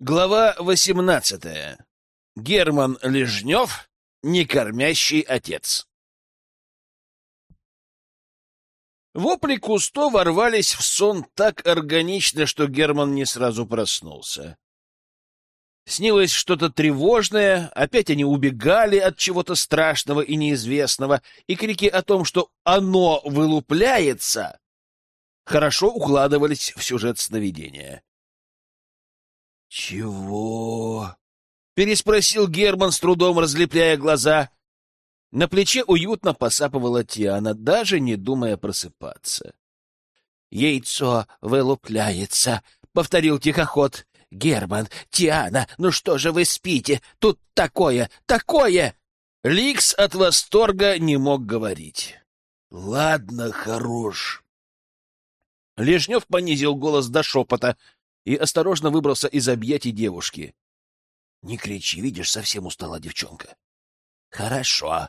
Глава восемнадцатая. Герман Лежнев, некормящий отец. Вопли Кусто ворвались в сон так органично, что Герман не сразу проснулся. Снилось что-то тревожное, опять они убегали от чего-то страшного и неизвестного, и крики о том, что оно вылупляется, хорошо укладывались в сюжет сновидения. «Чего?» — переспросил Герман, с трудом разлепляя глаза. На плече уютно посапывала Тиана, даже не думая просыпаться. «Яйцо вылупляется», — повторил тихоход. «Герман, Тиана, ну что же вы спите? Тут такое, такое!» Ликс от восторга не мог говорить. «Ладно, хорош». Лежнев понизил голос до шепота — и осторожно выбрался из объятий девушки. — Не кричи, видишь, совсем устала девчонка. — Хорошо.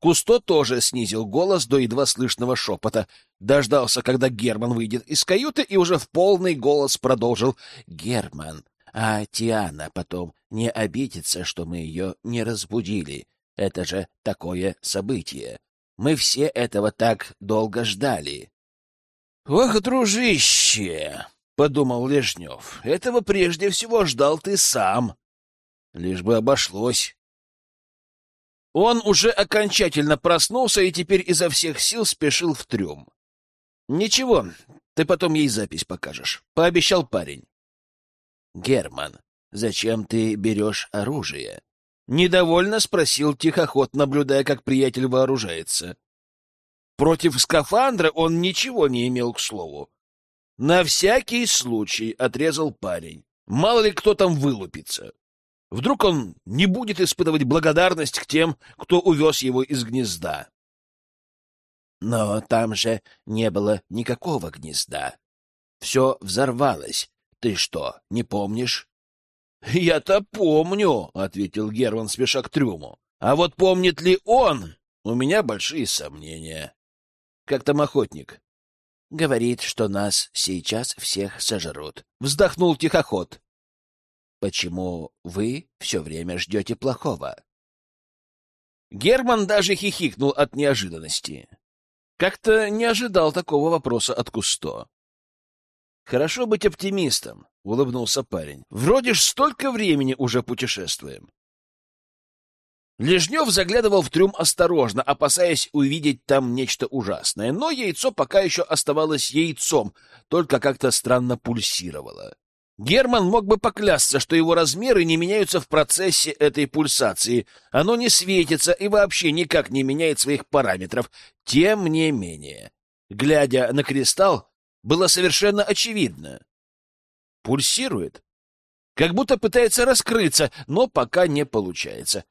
Кусто тоже снизил голос до едва слышного шепота, дождался, когда Герман выйдет из каюты, и уже в полный голос продолжил. — Герман, а Тиана потом не обидится, что мы ее не разбудили. Это же такое событие. Мы все этого так долго ждали. — Ох, дружище! Подумал Лежнев. Этого прежде всего ждал ты сам. Лишь бы обошлось. Он уже окончательно проснулся и теперь изо всех сил спешил в трюм. Ничего, ты потом ей запись покажешь, пообещал парень. Герман, зачем ты берешь оружие? Недовольно спросил тихоход, наблюдая, как приятель вооружается. Против скафандра он ничего не имел к слову. На всякий случай отрезал парень. Мало ли кто там вылупится. Вдруг он не будет испытывать благодарность к тем, кто увез его из гнезда. Но там же не было никакого гнезда. Все взорвалось. Ты что, не помнишь? — Я-то помню, — ответил Герман, спеша к трюму. — А вот помнит ли он? У меня большие сомнения. Как там охотник? Говорит, что нас сейчас всех сожрут. Вздохнул тихоход. Почему вы все время ждете плохого? Герман даже хихикнул от неожиданности. Как-то не ожидал такого вопроса от Кусто. Хорошо быть оптимистом, улыбнулся парень. Вроде ж столько времени уже путешествуем. Лежнев заглядывал в трюм осторожно, опасаясь увидеть там нечто ужасное, но яйцо пока еще оставалось яйцом, только как-то странно пульсировало. Герман мог бы поклясться, что его размеры не меняются в процессе этой пульсации. Оно не светится и вообще никак не меняет своих параметров. Тем не менее, глядя на кристалл, было совершенно очевидно. Пульсирует. Как будто пытается раскрыться, но пока не получается.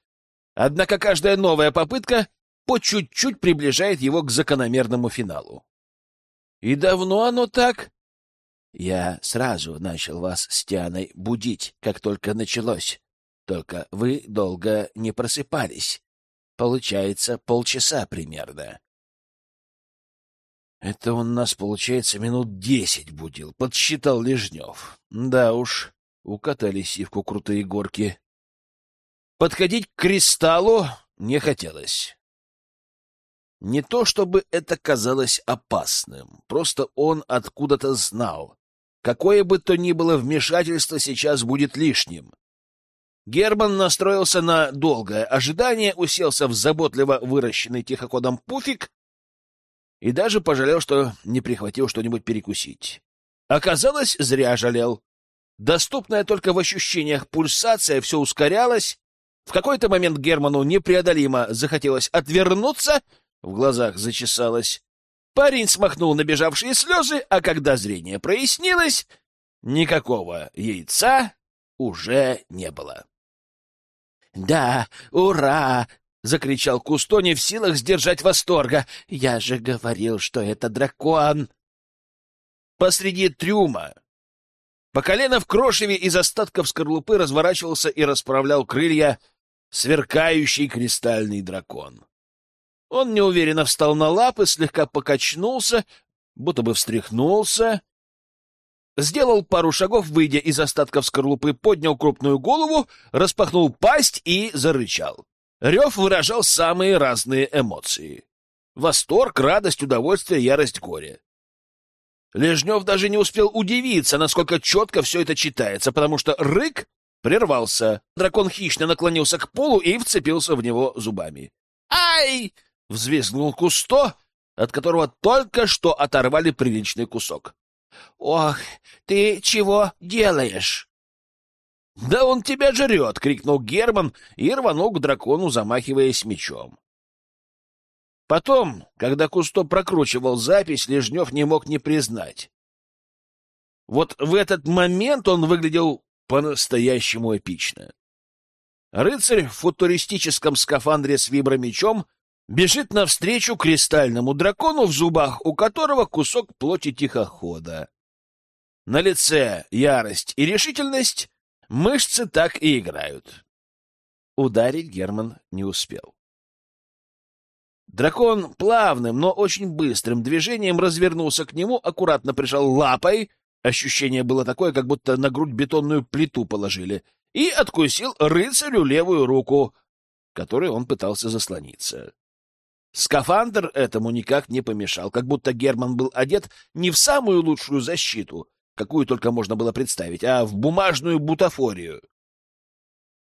Однако каждая новая попытка по чуть-чуть приближает его к закономерному финалу. И давно оно так? Я сразу начал вас с Тианой будить, как только началось. Только вы долго не просыпались. Получается, полчаса примерно. Это он нас, получается, минут десять будил, подсчитал Лежнев. Да уж, укатали сивку крутые горки. Подходить к кристаллу не хотелось. Не то чтобы это казалось опасным, просто он откуда-то знал. Какое бы то ни было вмешательство сейчас будет лишним. Герман настроился на долгое ожидание, уселся в заботливо выращенный тихоходом пуфик и даже пожалел, что не прихватил что-нибудь перекусить. Оказалось, зря жалел. Доступная только в ощущениях пульсация все ускорялась, в какой-то момент Герману непреодолимо захотелось отвернуться, в глазах зачесалось. Парень смахнул набежавшие слезы, а когда зрение прояснилось, никакого яйца уже не было. «Да, ура!» — закричал Кусто, не в силах сдержать восторга. «Я же говорил, что это дракон!» Посреди трюма, по колено в крошеве из остатков скорлупы разворачивался и расправлял крылья сверкающий кристальный дракон. Он неуверенно встал на лапы, слегка покачнулся, будто бы встряхнулся, сделал пару шагов, выйдя из остатков скорлупы, поднял крупную голову, распахнул пасть и зарычал. Рев выражал самые разные эмоции. Восторг, радость, удовольствие, ярость, горе. Лежнев даже не успел удивиться, насколько четко все это читается, потому что рык прервался. Дракон хищно наклонился к полу и вцепился в него зубами. «Ай!» — взвизгнул Кусто, от которого только что оторвали приличный кусок. «Ох, ты чего делаешь?» «Да он тебя жрет!» — крикнул Герман и рванул к дракону, замахиваясь мечом. Потом, когда Кусто прокручивал запись, Лежнев не мог не признать. Вот в этот момент он выглядел по-настоящему эпично. Рыцарь в футуристическом скафандре с вибромечом бежит навстречу кристальному дракону, в зубах у которого кусок плоти тихохода. На лице ярость и решительность, мышцы так и играют. Ударить Герман не успел. Дракон плавным, но очень быстрым движением развернулся к нему, аккуратно прижал лапой, ощущение было такое, как будто на грудь бетонную плиту положили, и откусил рыцарю левую руку, которой он пытался заслониться. Скафандр этому никак не помешал, как будто Герман был одет не в самую лучшую защиту, какую только можно было представить, а в бумажную бутафорию.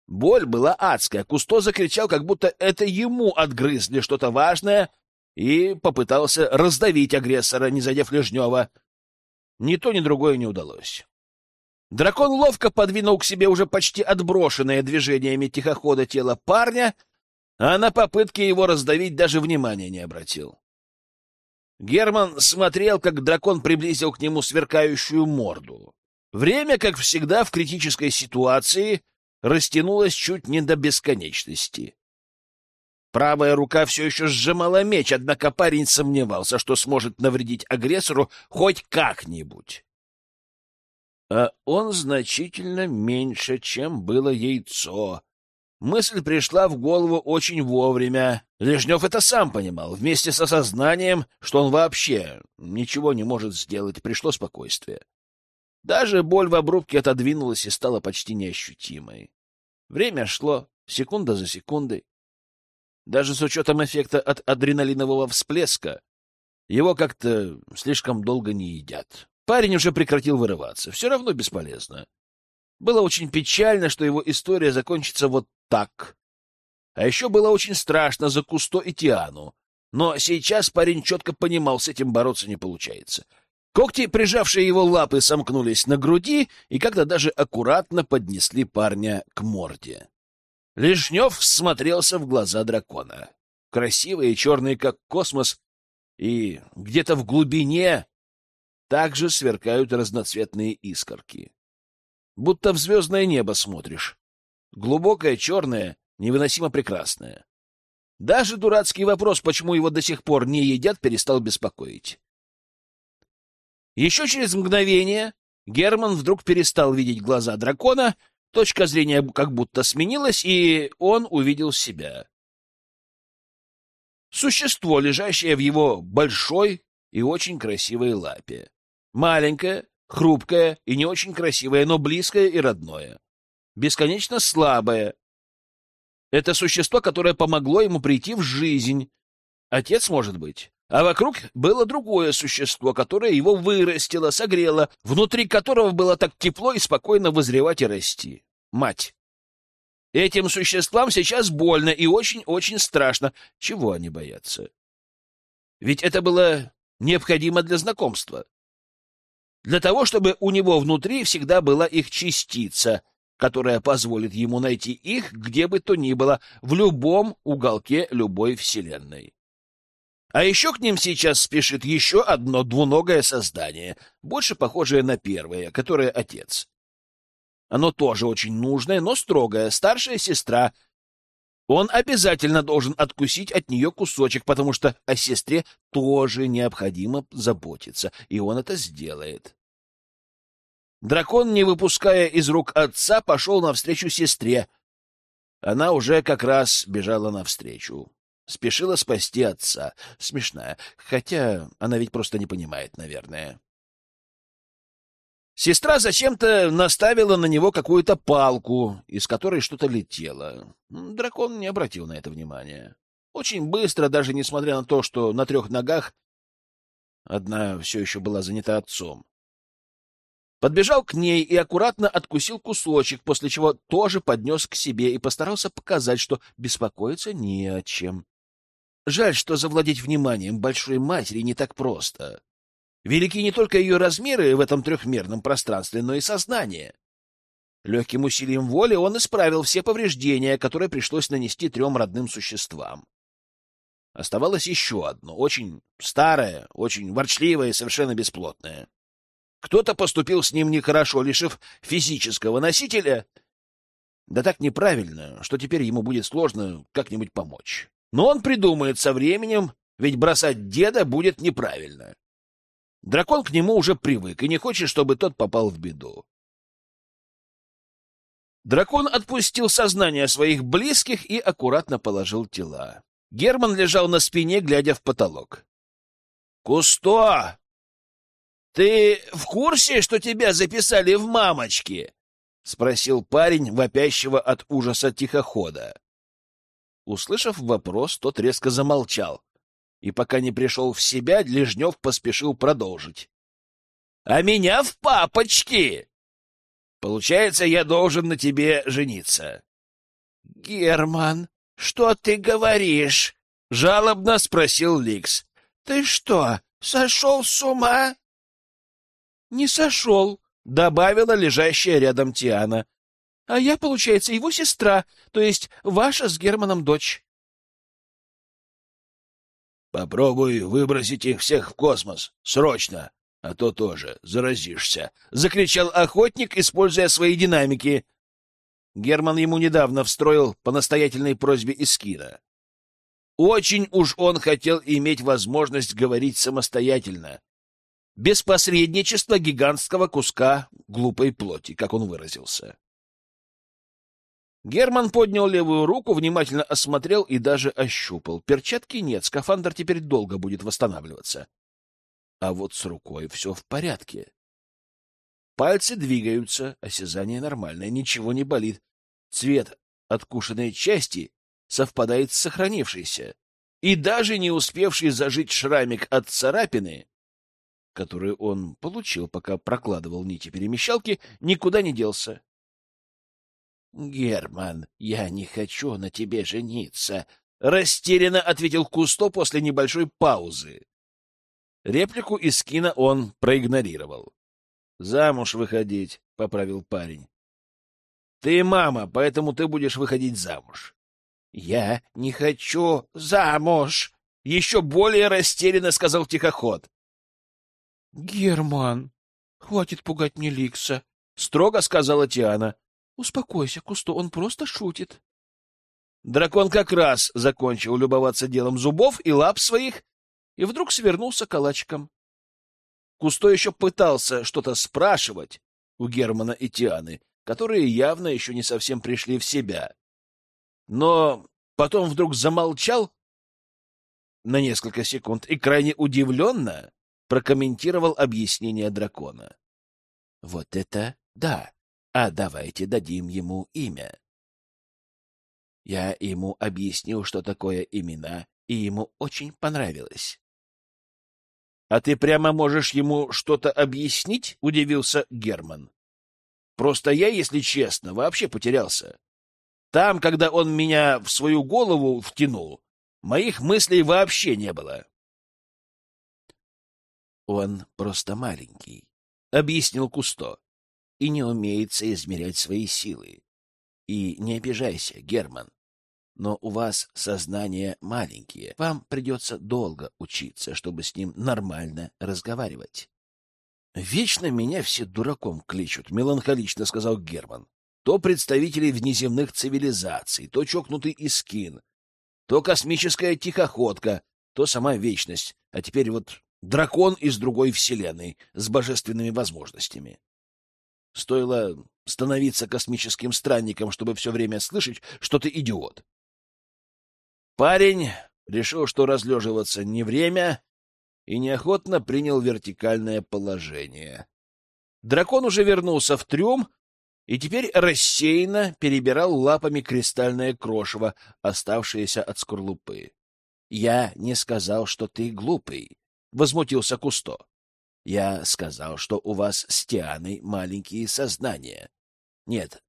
Боль была адская. Кусто закричал, как будто это ему отгрызли что-то важное, и попытался раздавить агрессора, не задев Лежнева. Ни то, ни другое не удалось. Дракон ловко подвинул к себе уже почти отброшенное движениями тихохода тело парня, а на попытки его раздавить даже внимания не обратил. Герман смотрел, как дракон приблизил к нему сверкающую морду. Время, как всегда, в критической ситуации — растянулась чуть не до бесконечности. Правая рука все еще сжимала меч, однако парень сомневался, что сможет навредить агрессору хоть как-нибудь. А он значительно меньше, чем было яйцо. Мысль пришла в голову очень вовремя. Лежнев это сам понимал. Вместе с осознанием, что он вообще ничего не может сделать, пришло спокойствие. Даже боль в обрубке отодвинулась и стала почти неощутимой. Время шло, секунда за секундой. Даже с учетом эффекта от адреналинового всплеска, его как-то слишком долго не едят. Парень уже прекратил вырываться. Все равно бесполезно. Было очень печально, что его история закончится вот так. А еще было очень страшно за Кусто и Тиану. Но сейчас парень четко понимал, с этим бороться не получается. Когти, прижавшие его лапы, сомкнулись на груди и как-то даже аккуратно поднесли парня к морде. Лежнев смотрелся в глаза дракона. Красивые, черные, как космос, и где-то в глубине также сверкают разноцветные искорки. Будто в звездное небо смотришь. Глубокое, черное, невыносимо прекрасное. Даже дурацкий вопрос, почему его до сих пор не едят, перестал беспокоить. Еще через мгновение Герман вдруг перестал видеть глаза дракона, точка зрения как будто сменилась, и он увидел себя. Существо, лежащее в его большой и очень красивой лапе. Маленькое, хрупкое и не очень красивое, но близкое и родное. Бесконечно слабое. Это существо, которое помогло ему прийти в жизнь. Отец, может быть. А вокруг было другое существо, которое его вырастило, согрело, внутри которого было так тепло и спокойно вызревать и расти. Мать. Этим существам сейчас больно и очень-очень страшно. Чего они боятся? Ведь это было необходимо для знакомства. Для того, чтобы у него внутри всегда была их частица, которая позволит ему найти их где бы то ни было, в любом уголке любой вселенной. А еще к ним сейчас спешит еще одно двуногое создание, больше похожее на первое, которое отец. Оно тоже очень нужное, но строгое, старшая сестра. Он обязательно должен откусить от нее кусочек, потому что о сестре тоже необходимо заботиться, и он это сделает. Дракон, не выпуская из рук отца, пошел навстречу сестре. Она уже как раз бежала навстречу. Спешила спасти отца. Смешная. Хотя она ведь просто не понимает, наверное. Сестра зачем-то наставила на него какую-то палку, из которой что-то летело. Дракон не обратил на это внимания. Очень быстро, даже несмотря на то, что на трех ногах одна все еще была занята отцом. Подбежал к ней и аккуратно откусил кусочек, после чего тоже поднес к себе и постарался показать, что беспокоиться не о чем. Жаль, что завладеть вниманием большой матери не так просто. Велики не только ее размеры в этом трехмерном пространстве, но и сознание. Легким усилием воли он исправил все повреждения, которые пришлось нанести трем родным существам. Оставалось еще одно, очень старое, очень ворчливое и совершенно бесплотное. Кто-то поступил с ним нехорошо, лишив физического носителя, да так неправильно, что теперь ему будет сложно как-нибудь помочь. Но он придумает со временем, ведь бросать деда будет неправильно. Дракон к нему уже привык и не хочет, чтобы тот попал в беду. Дракон отпустил сознание своих близких и аккуратно положил тела. Герман лежал на спине, глядя в потолок. «Кусто! Ты в курсе, что тебя записали в мамочки?» — спросил парень, вопящего от ужаса тихохода. Услышав вопрос, тот резко замолчал, и пока не пришел в себя, Лежнев поспешил продолжить. — А меня в папочки! Получается, я должен на тебе жениться. — Герман, что ты говоришь? — жалобно спросил Ликс. — Ты что, сошел с ума? — Не сошел, — добавила лежащая рядом Тиана. — А я, получается, его сестра, то есть ваша с Германом дочь. Попробуй выбросить их всех в космос. Срочно! А то тоже заразишься. Закричал охотник, используя свои динамики. Герман ему недавно встроил по настоятельной просьбе Искина. Очень уж он хотел иметь возможность говорить самостоятельно, без посредничества гигантского куска глупой плоти, как он выразился. Герман поднял левую руку, внимательно осмотрел и даже ощупал. Перчатки нет, скафандр теперь долго будет восстанавливаться. А вот с рукой все в порядке. Пальцы двигаются, осязание нормальное, ничего не болит. Цвет откушенной части совпадает с сохранившейся. И даже не успевший зажить шрамик от царапины, который он получил, пока прокладывал нити перемещалки, никуда не делся. «Герман, я не хочу на тебе жениться», — растерянно ответил Кусто после небольшой паузы. Реплику из кино он проигнорировал. «Замуж выходить», — поправил парень. «Ты мама, поэтому ты будешь выходить замуж». «Я не хочу замуж», — еще более растерянно сказал тихоход. «Герман, хватит пугать мне Ликса», — строго сказала Тиана. Успокойся, Кусто, он просто шутит. Дракон как раз закончил любоваться делом зубов и лап своих, и вдруг свернулся калачиком. Кусто еще пытался что-то спрашивать у Германа и Тианы, которые явно еще не совсем пришли в себя. Но потом вдруг замолчал на несколько секунд и крайне удивленно прокомментировал объяснение дракона. — Вот это да! А давайте дадим ему имя. Я ему объяснил, что такое имена, и ему очень понравилось. — А ты прямо можешь ему что-то объяснить? — удивился Герман. — Просто я, если честно, вообще потерялся. Там, когда он меня в свою голову втянул, моих мыслей вообще не было. — Он просто маленький, — объяснил Кусто и не умеет соизмерять свои силы. И не обижайся, Герман, но у вас сознание маленькие, вам придется долго учиться, чтобы с ним нормально разговаривать. — Вечно меня все дураком кличут, — меланхолично сказал Герман. То представители внеземных цивилизаций, то чокнутый Искин, то космическая тихоходка, то сама вечность, а теперь вот дракон из другой вселенной с божественными возможностями. Стоило становиться космическим странником, чтобы все время слышать, что ты идиот. Парень решил, что разлеживаться не время, и неохотно принял вертикальное положение. Дракон уже вернулся в трюм и теперь рассеянно перебирал лапами кристальное крошево, оставшееся от скорлупы. — Я не сказал, что ты глупый, — возмутился Кусто. — Я сказал, что у вас с Тианой маленькие сознания. Нет,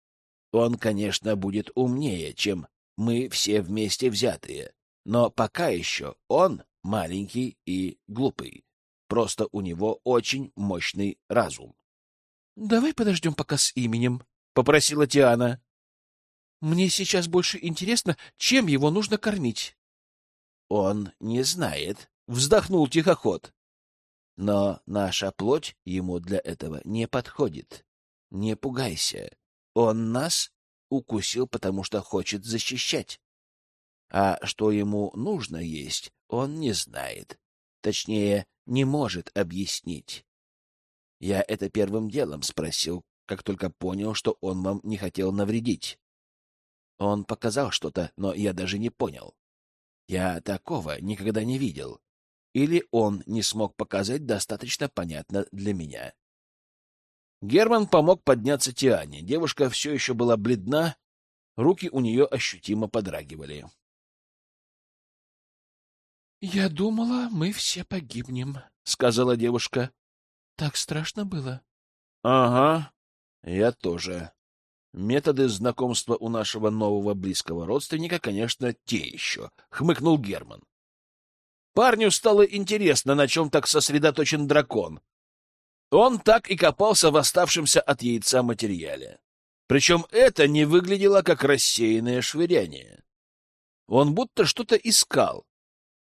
он, конечно, будет умнее, чем мы все вместе взятые, но пока еще он маленький и глупый. Просто у него очень мощный разум. — Давай подождем пока с именем, — попросила Тиана. — Мне сейчас больше интересно, чем его нужно кормить. — Он не знает, — вздохнул тихоход. — Но наша плоть ему для этого не подходит. Не пугайся. Он нас укусил, потому что хочет защищать. А что ему нужно есть, он не знает. Точнее, не может объяснить. Я это первым делом спросил, как только понял, что он вам не хотел навредить. Он показал что-то, но я даже не понял. Я такого никогда не видел. Или он не смог показать достаточно понятно для меня. Герман помог подняться Тиане. Девушка все еще была бледна, руки у нее ощутимо подрагивали. — Я думала, мы все погибнем, — сказала девушка. — Так страшно было. — Ага, я тоже. Методы знакомства у нашего нового близкого родственника, конечно, те еще, — хмыкнул Герман. Парню стало интересно, на чем так сосредоточен дракон. Он так и копался в оставшемся от яйца материале. Причем это не выглядело как рассеянное швыряние. Он будто что-то искал,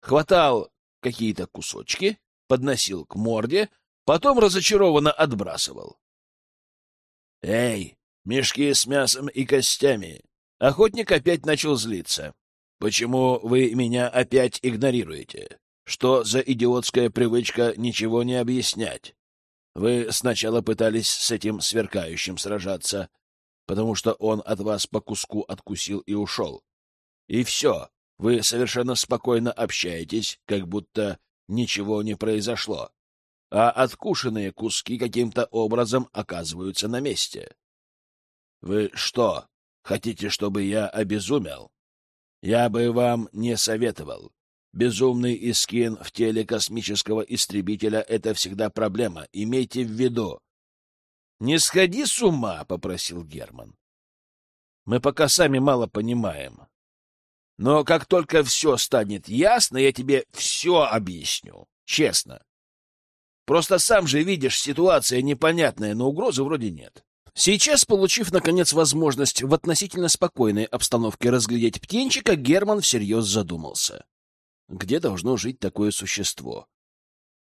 хватал какие-то кусочки, подносил к морде, потом разочарованно отбрасывал. «Эй, мешки с мясом и костями!» Охотник опять начал злиться. «Почему вы меня опять игнорируете? Что за идиотская привычка ничего не объяснять? Вы сначала пытались с этим сверкающим сражаться, потому что он от вас по куску откусил и ушел. И все, вы совершенно спокойно общаетесь, как будто ничего не произошло, а откушенные куски каким-то образом оказываются на месте. Вы что, хотите, чтобы я обезумел? Я бы вам не советовал. Безумный искин в теле космического истребителя — это всегда проблема. Имейте в виду. — Не сходи с ума, — попросил Герман. — Мы пока сами мало понимаем. Но как только все станет ясно, я тебе все объясню. Честно. Просто сам же видишь, ситуация непонятная, но угрозы вроде нет. Сейчас, получив, наконец, возможность в относительно спокойной обстановке разглядеть птенчика, Герман всерьез задумался. Где должно жить такое существо?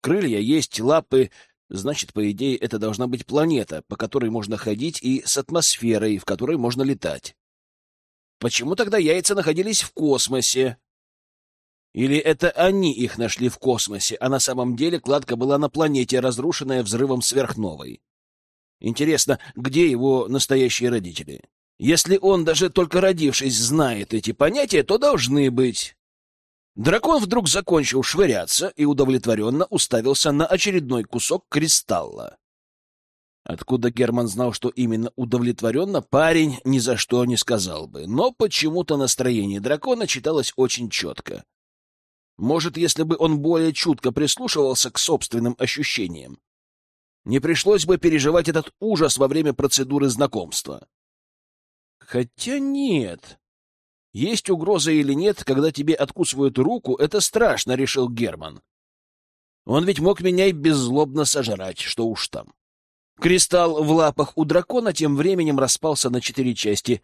Крылья есть, лапы, значит, по идее, это должна быть планета, по которой можно ходить, и с атмосферой, в которой можно летать. Почему тогда яйца находились в космосе? Или это они их нашли в космосе, а на самом деле кладка была на планете, разрушенная взрывом сверхновой? Интересно, где его настоящие родители? Если он, даже только родившись, знает эти понятия, то должны быть. Дракон вдруг закончил швыряться и удовлетворенно уставился на очередной кусок кристалла. Откуда Герман знал, что именно удовлетворенно, парень ни за что не сказал бы, но почему-то настроение дракона читалось очень четко. Может, если бы он более чутко прислушивался к собственным ощущениям, не пришлось бы переживать этот ужас во время процедуры знакомства. Хотя нет. Есть угроза или нет, когда тебе откусывают руку, это страшно, решил Герман. Он ведь мог меня и беззлобно сожрать, что уж там. Кристалл в лапах у дракона тем временем распался на четыре части.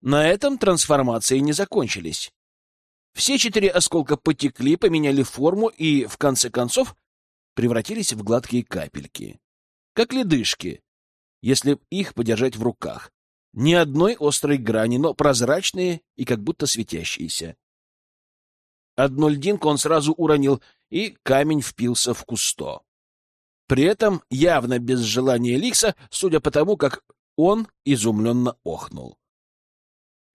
На этом трансформации не закончились. Все четыре осколка потекли, поменяли форму и, в конце концов, превратились в гладкие капельки. Как ледышки, если их подержать в руках. Ни одной острой грани, но прозрачные и как будто светящиеся. Одну льдинку он сразу уронил, и камень впился в кусто. При этом явно без желания Ликса, судя по тому, как он изумленно охнул.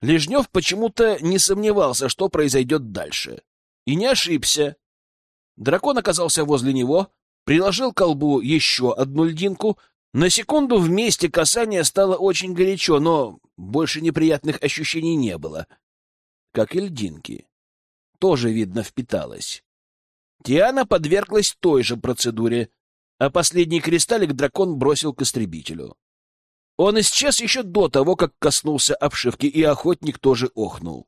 Лежнев почему-то не сомневался, что произойдет дальше. И не ошибся. Дракон оказался возле него, приложил к колбу еще одну льдинку, На секунду в месте касания стало очень горячо, но больше неприятных ощущений не было. Как и льдинки. Тоже, видно, впиталась. Тиана подверглась той же процедуре, а последний кристаллик дракон бросил к истребителю. Он исчез еще до того, как коснулся обшивки, и охотник тоже охнул.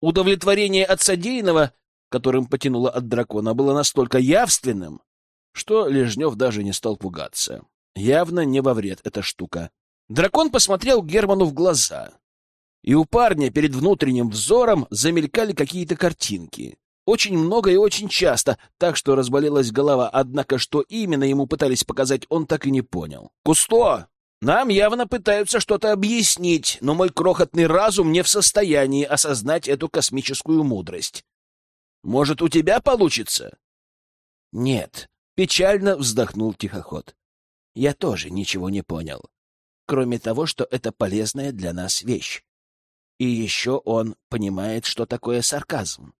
Удовлетворение от содеянного, которым потянуло от дракона, было настолько явственным, что Лежнев даже не стал пугаться. Явно не во вред эта штука. Дракон посмотрел Герману в глаза, и у парня перед внутренним взором замелькали какие-то картинки. Очень много и очень часто, так что разболелась голова, однако что именно ему пытались показать, он так и не понял. «Кусто! Нам явно пытаются что-то объяснить, но мой крохотный разум не в состоянии осознать эту космическую мудрость. Может, у тебя получится?» «Нет», — печально вздохнул тихоход. «Я тоже ничего не понял, кроме того, что это полезная для нас вещь. И еще он понимает, что такое сарказм.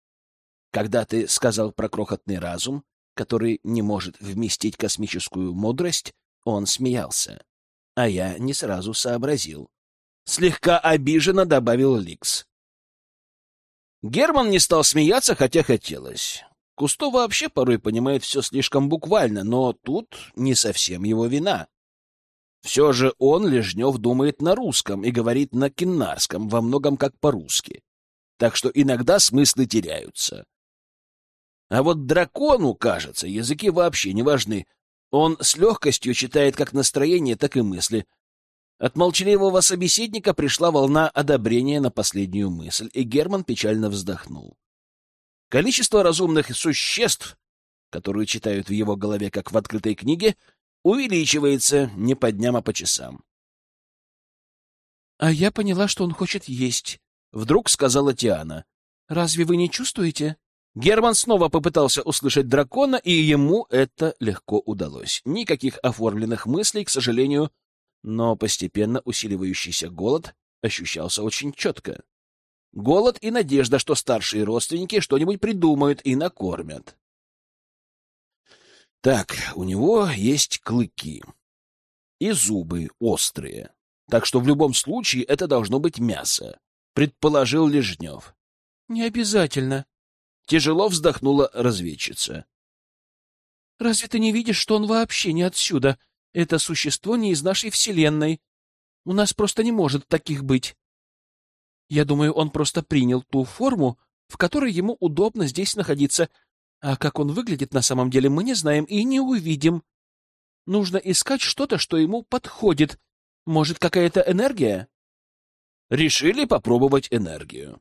Когда ты сказал про крохотный разум, который не может вместить космическую мудрость, он смеялся. А я не сразу сообразил. Слегка обиженно добавил Ликс. Герман не стал смеяться, хотя хотелось. Кусто вообще порой понимает все слишком буквально, но тут не совсем его вина. Все же он, Лежнев, думает на русском и говорит на киннарском, во многом как по-русски. Так что иногда смыслы теряются. А вот дракону, кажется, языки вообще не важны. Он с легкостью читает как настроение, так и мысли. От молчаливого собеседника пришла волна одобрения на последнюю мысль, и Герман печально вздохнул. Количество разумных существ, которые читают в его голове, как в открытой книге, увеличивается не по дням, а по часам. — А я поняла, что он хочет есть, — вдруг сказала Тиана. — Разве вы не чувствуете? Герман снова попытался услышать дракона, и ему это легко удалось. Никаких оформленных мыслей, к сожалению, но постепенно усиливающийся голод ощущался очень четко. Голод и надежда, что старшие родственники что-нибудь придумают и накормят. Так, у него есть клыки и зубы острые, так что в любом случае это должно быть мясо, предположил Лежнев. — Не обязательно, Тяжело вздохнула разведчица. «Разве ты не видишь, что он вообще не отсюда? Это существо не из нашей вселенной. У нас просто не может таких быть. Я думаю, он просто принял ту форму, в которой ему удобно здесь находиться, а как он выглядит на самом деле, мы не знаем и не увидим. Нужно искать что-то, что ему подходит. Может, какая-то энергия?» Решили попробовать энергию.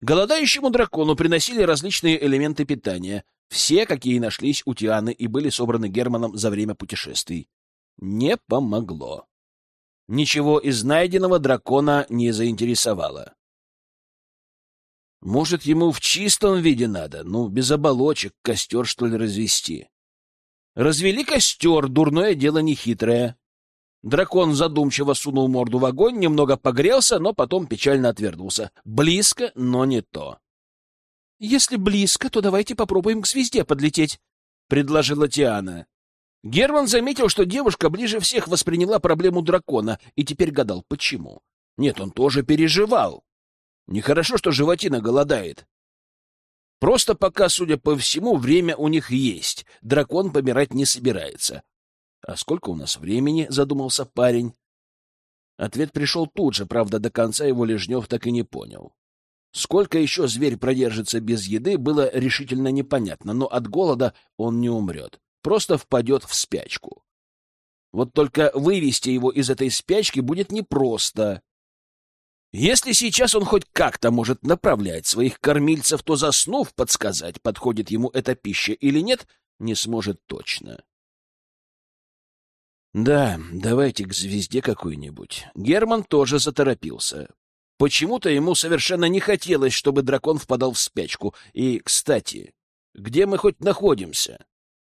Голодающему дракону приносили различные элементы питания, все, какие нашлись у Тианы и были собраны Германом за время путешествий. Не помогло. Ничего из найденного дракона не заинтересовало. Может, ему в чистом виде надо, ну, без оболочек, костер, что ли, развести. Развели костер, дурное дело нехитрое. Дракон задумчиво сунул морду в огонь, немного погрелся, но потом печально отвернулся. Близко, но не то. — Если близко, то давайте попробуем к звезде подлететь, — предложила Тиана. Герман заметил, что девушка ближе всех восприняла проблему дракона, и теперь гадал, почему. Нет, он тоже переживал. Нехорошо, что животина голодает. Просто пока, судя по всему, время у них есть. Дракон помирать не собирается. «А сколько у нас времени?» — задумался парень. Ответ пришел тут же, правда, до конца его Лежнев так и не понял. Сколько еще зверь продержится без еды, было решительно непонятно, но от голода он не умрет, просто впадет в спячку. Вот только вывести его из этой спячки будет непросто. Если сейчас он хоть как-то может направлять своих кормильцев, то, заснув, подсказать, подходит ему эта пища или нет, не сможет точно. Да, давайте к звезде какой-нибудь. Герман тоже заторопился. Почему-то ему совершенно не хотелось, чтобы дракон впадал в спячку. И, кстати, где мы хоть находимся?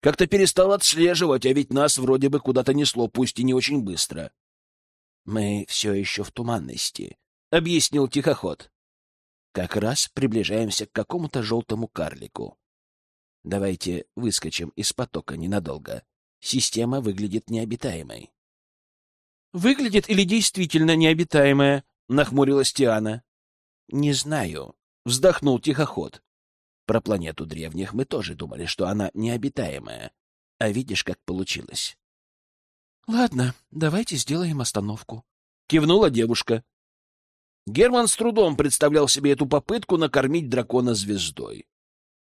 Как-то перестал отслеживать, а ведь нас вроде бы куда-то несло, пусть и не очень быстро. — Мы все еще в туманности, — объяснил тихоход. Как раз приближаемся к какому-то желтому карлику. Давайте выскочим из потока ненадолго. Система выглядит необитаемой. «Выглядит или действительно необитаемая?» — нахмурилась Тиана. «Не знаю», — вздохнул тихоход. «Про планету древних мы тоже думали, что она необитаемая. А видишь, как получилось». «Ладно, давайте сделаем остановку», — кивнула девушка. Герман с трудом представлял себе эту попытку накормить дракона звездой.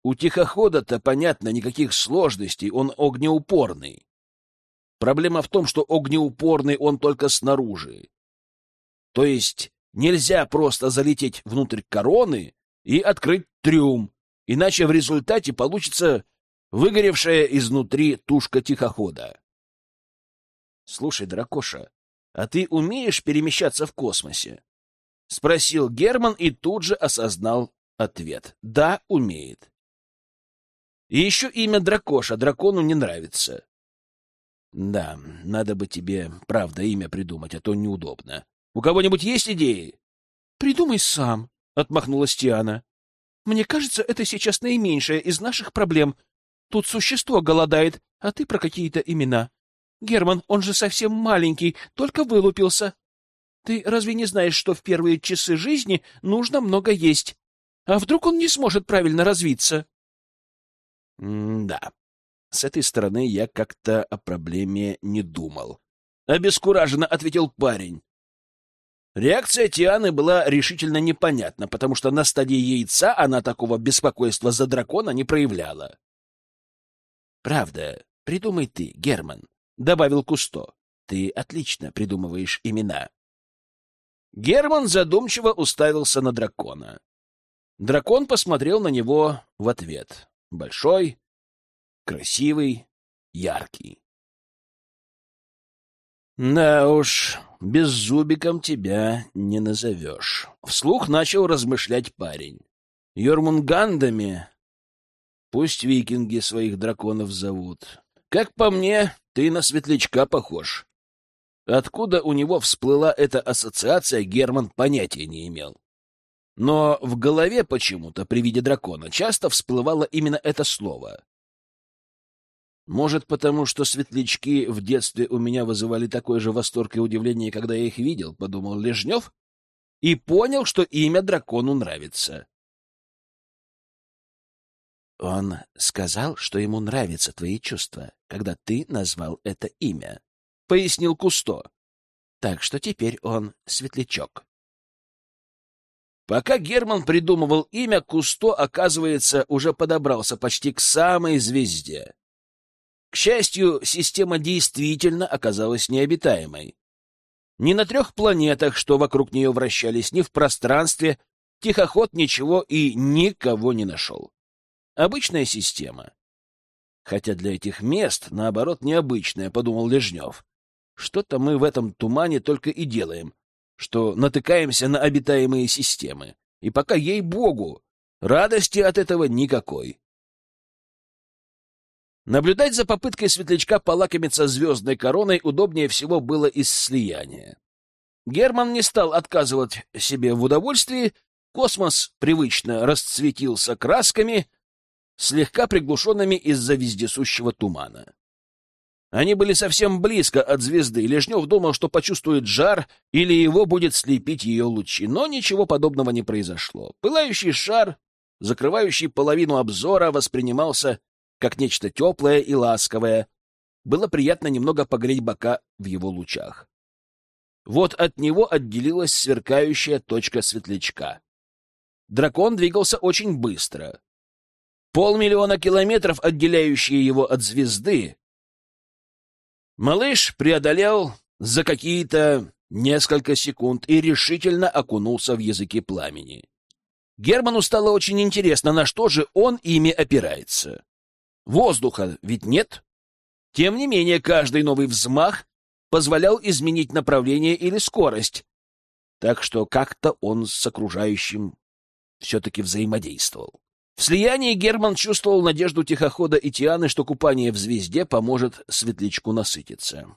У тихохода-то, понятно, никаких сложностей, он огнеупорный. Проблема в том, что огнеупорный он только снаружи. То есть нельзя просто залететь внутрь короны и открыть трюм, иначе в результате получится выгоревшая изнутри тушка тихохода. Слушай, дракоша, а ты умеешь перемещаться в космосе? — спросил Герман и тут же осознал ответ. Да, умеет. И еще имя Дракоша дракону не нравится. Да, надо бы тебе, правда, имя придумать, а то неудобно. У кого-нибудь есть идеи? Придумай сам, отмахнулась Тиана. Мне кажется, это сейчас наименьшее из наших проблем. Тут существо голодает, а ты про какие-то имена. Герман, он же совсем маленький, только вылупился. Ты разве не знаешь, что в первые часы жизни нужно много есть? А вдруг он не сможет правильно развиться? — Да. С этой стороны я как-то о проблеме не думал. Обескураженно ответил парень. Реакция Тианы была решительно непонятна, потому что на стадии яйца она такого беспокойства за дракона не проявляла. — Правда, придумай ты, Герман, — добавил Кусто. — Ты отлично придумываешь имена. Герман задумчиво уставился на дракона. Дракон посмотрел на него в ответ. Большой, красивый, яркий. «Да уж, беззубиком тебя не назовешь», — вслух начал размышлять парень. «Йормунгандами пусть викинги своих драконов зовут. Как по мне, ты на светлячка похож. Откуда у него всплыла эта ассоциация, Герман понятия не имел. Но в голове почему-то при виде дракона часто всплывало именно это слово. Может, потому что светлячки в детстве у меня вызывали такой же восторг и удивление, когда я их видел, — подумал Лежнев, и понял, что имя дракону нравится. Он сказал, что ему нравятся твои чувства, когда ты назвал это имя пояснил Кусто. Так что теперь он светлячок. Пока Герман придумывал имя, Кусто, оказывается, уже подобрался почти к самой звезде. К счастью, система действительно оказалась необитаемой. Ни на трех планетах, что вокруг нее вращались, ни в пространстве, тихоход ничего и никого не нашел. Обычная система. Хотя для этих мест, наоборот, необычная, подумал Лежнев. Что-то мы в этом тумане только и делаем, что натыкаемся на обитаемые системы. И пока, ей-богу, радости от этого никакой. Наблюдать за попыткой светлячка полакомиться звездной короной удобнее всего было из слияния. Герман не стал отказывать себе в удовольствии, космос привычно расцветился красками, слегка приглушенными из-за вездесущего тумана. Они были совсем близко от звезды, Лежнев думал, что почувствует жар или его будет слепить ее лучи. Но ничего подобного не произошло. Пылающий шар, закрывающий половину обзора, воспринимался как нечто теплое и ласковое. Было приятно немного погреть бока в его лучах. Вот от него отделилась сверкающая точка светлячка. Дракон двигался очень быстро. Полмиллиона километров, отделяющие его от звезды, Малыш преодолел за какие-то несколько секунд и решительно окунулся в языки пламени. Герману стало очень интересно, на что же он ими опирается. Воздуха ведь нет. Тем не менее, каждый новый взмах позволял изменить направление или скорость, так что как-то он с окружающим все-таки взаимодействовал. В слиянии Герман чувствовал надежду тихохода и Тианы, что купание в звезде поможет светлячку насытиться.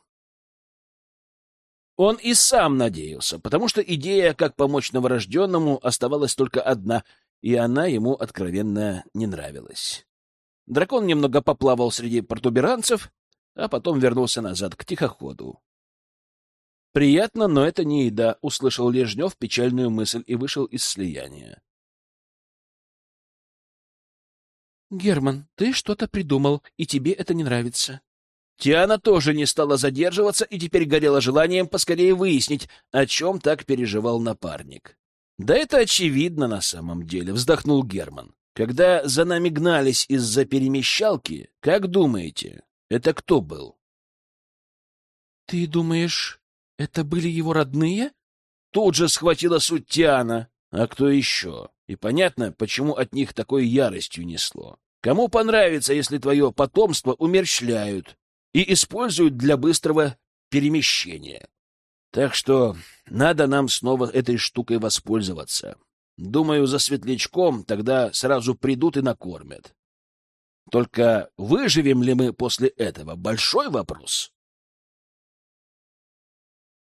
Он и сам надеялся, потому что идея, как помочь новорожденному, оставалась только одна, и она ему откровенно не нравилась. Дракон немного поплавал среди протуберанцев, а потом вернулся назад к тихоходу. «Приятно, но это не еда», — услышал Лежнев печальную мысль и вышел из слияния. «Герман, ты что-то придумал, и тебе это не нравится». Тиана тоже не стала задерживаться и теперь горела желанием поскорее выяснить, о чем так переживал напарник. «Да это очевидно на самом деле», — вздохнул Герман. «Когда за нами гнались из-за перемещалки, как думаете, это кто был?» «Ты думаешь, это были его родные?» Тут же схватила суть Тиана. А кто еще? И понятно, почему от них такой яростью несло. Кому понравится, если твое потомство умерщвляют и используют для быстрого перемещения? Так что надо нам снова этой штукой воспользоваться. Думаю, за светлячком тогда сразу придут и накормят. Только выживем ли мы после этого — большой вопрос.